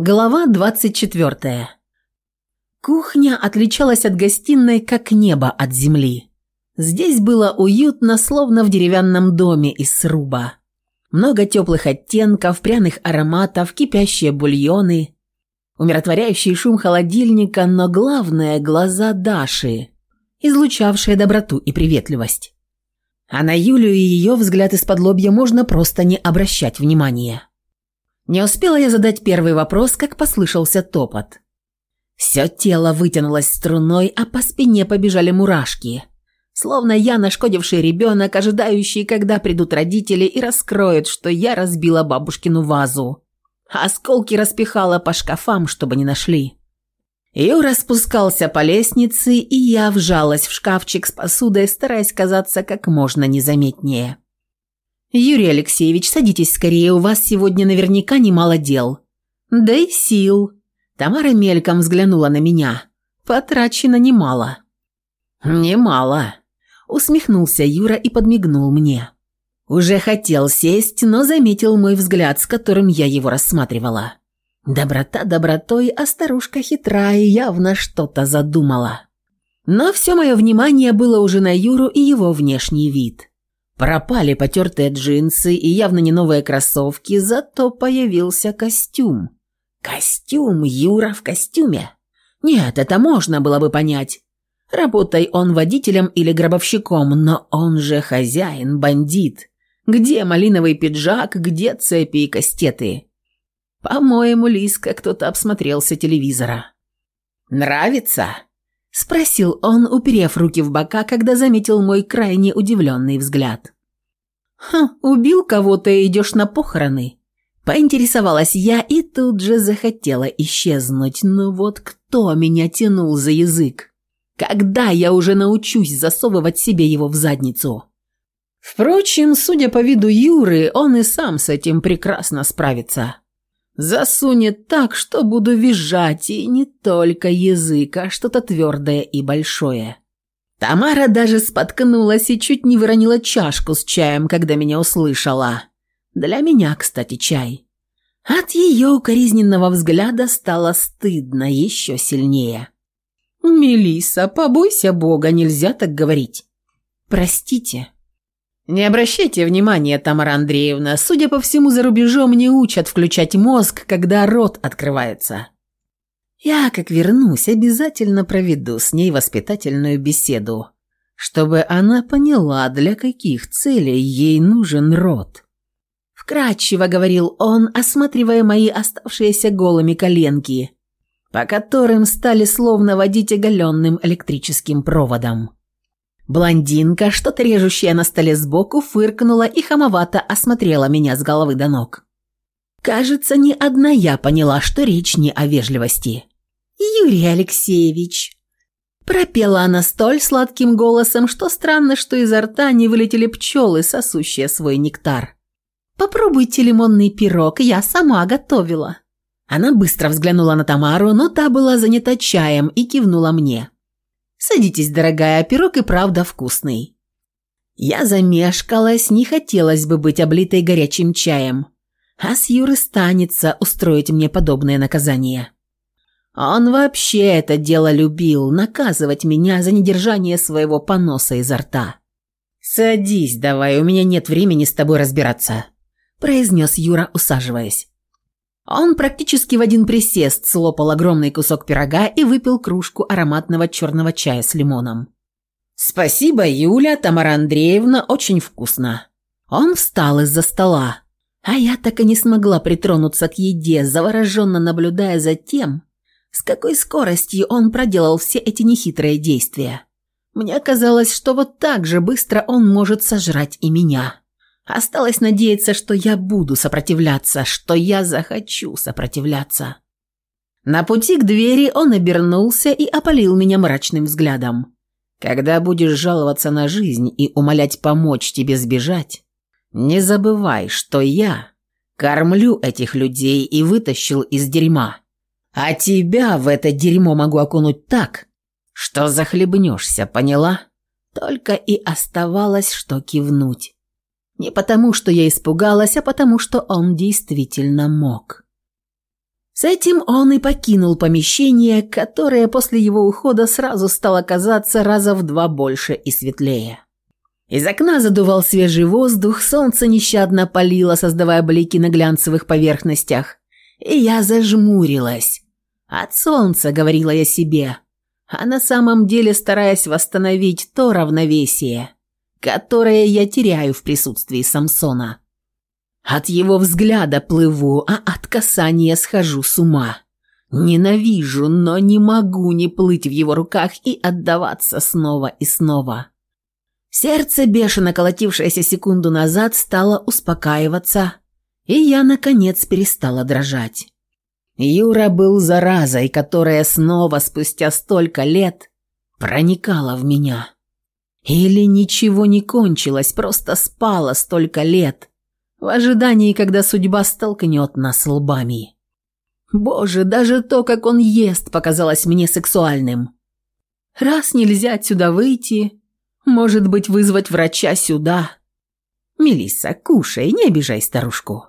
Глава 24. Кухня отличалась от гостиной, как небо от земли. Здесь было уютно, словно в деревянном доме из сруба. Много теплых оттенков, пряных ароматов, кипящие бульоны, умиротворяющий шум холодильника, но главное – глаза Даши, излучавшие доброту и приветливость. А на Юлю и ее взгляд из-под лобья можно просто не обращать внимания. Не успела я задать первый вопрос, как послышался топот. Все тело вытянулось струной, а по спине побежали мурашки. Словно я нашкодивший ребенок, ожидающий, когда придут родители и раскроют, что я разбила бабушкину вазу. Осколки распихала по шкафам, чтобы не нашли. Юра спускался по лестнице, и я вжалась в шкафчик с посудой, стараясь казаться как можно незаметнее. «Юрий Алексеевич, садитесь скорее, у вас сегодня наверняка немало дел». «Да и сил». Тамара мельком взглянула на меня. «Потрачено немало». «Немало», – усмехнулся Юра и подмигнул мне. Уже хотел сесть, но заметил мой взгляд, с которым я его рассматривала. Доброта добротой, а старушка хитрая явно что-то задумала. Но все мое внимание было уже на Юру и его внешний вид. Пропали потертые джинсы и явно не новые кроссовки, зато появился костюм. Костюм, Юра в костюме. Нет, это можно было бы понять. Работай он водителем или гробовщиком, но он же хозяин, бандит. Где малиновый пиджак, где цепи и кастеты? По-моему, Лиска кто-то обсмотрелся телевизора. «Нравится?» – спросил он, уперев руки в бока, когда заметил мой крайне удивленный взгляд. «Хм, убил кого-то и идешь на похороны?» Поинтересовалась я и тут же захотела исчезнуть. Но вот кто меня тянул за язык? Когда я уже научусь засовывать себе его в задницу? Впрочем, судя по виду Юры, он и сам с этим прекрасно справится. Засунет так, что буду визжать, и не только язык, а что-то твердое и большое. Тамара даже споткнулась и чуть не выронила чашку с чаем, когда меня услышала. Для меня, кстати, чай. От ее укоризненного взгляда стало стыдно еще сильнее. Мелиса, побойся Бога, нельзя так говорить. Простите. Не обращайте внимания, Тамара Андреевна. Судя по всему, за рубежом не учат включать мозг, когда рот открывается. Я, как вернусь, обязательно проведу с ней воспитательную беседу, чтобы она поняла, для каких целей ей нужен рот. Вкратчиво говорил он, осматривая мои оставшиеся голыми коленки, по которым стали словно водить оголенным электрическим проводом. Блондинка что-то режущая на столе сбоку фыркнула и хамовато осмотрела меня с головы до ног. Кажется, ни одна я поняла, что речь не о вежливости. «Юрий Алексеевич!» Пропела она столь сладким голосом, что странно, что изо рта не вылетели пчелы, сосущие свой нектар. «Попробуйте лимонный пирог, я сама готовила». Она быстро взглянула на Тамару, но та была занята чаем и кивнула мне. Садитесь, дорогая, пирог и правда вкусный». Я замешкалась, не хотелось бы быть облитой горячим чаем. А с Юры станется устроить мне подобное наказание. Он вообще это дело любил, наказывать меня за недержание своего поноса изо рта. «Садись давай, у меня нет времени с тобой разбираться», – произнес Юра, усаживаясь. Он практически в один присест слопал огромный кусок пирога и выпил кружку ароматного черного чая с лимоном. «Спасибо, Юля, Тамара Андреевна, очень вкусно». Он встал из-за стола. А я так и не смогла притронуться к еде, завороженно наблюдая за тем, с какой скоростью он проделал все эти нехитрые действия. Мне казалось, что вот так же быстро он может сожрать и меня. Осталось надеяться, что я буду сопротивляться, что я захочу сопротивляться. На пути к двери он обернулся и опалил меня мрачным взглядом. Когда будешь жаловаться на жизнь и умолять помочь тебе сбежать, не забывай, что я кормлю этих людей и вытащил из дерьма. А тебя в это дерьмо могу окунуть так, что захлебнешься, поняла? Только и оставалось, что кивнуть. Не потому, что я испугалась, а потому, что он действительно мог. С этим он и покинул помещение, которое после его ухода сразу стало казаться раза в два больше и светлее. Из окна задувал свежий воздух, солнце нещадно палило, создавая блики на глянцевых поверхностях. И я зажмурилась. «От солнца», — говорила я себе, а на самом деле стараясь восстановить то равновесие, которое я теряю в присутствии Самсона. От его взгляда плыву, а от касания схожу с ума. Ненавижу, но не могу не плыть в его руках и отдаваться снова и снова. Сердце, бешено колотившееся секунду назад, стало успокаиваться, и я, наконец, перестала дрожать. Юра был заразой, которая снова, спустя столько лет, проникала в меня. Или ничего не кончилось, просто спало столько лет, в ожидании, когда судьба столкнет нас лбами. Боже, даже то, как он ест, показалось мне сексуальным. Раз нельзя отсюда выйти, может быть, вызвать врача сюда. Мелисса, кушай, не обижай старушку.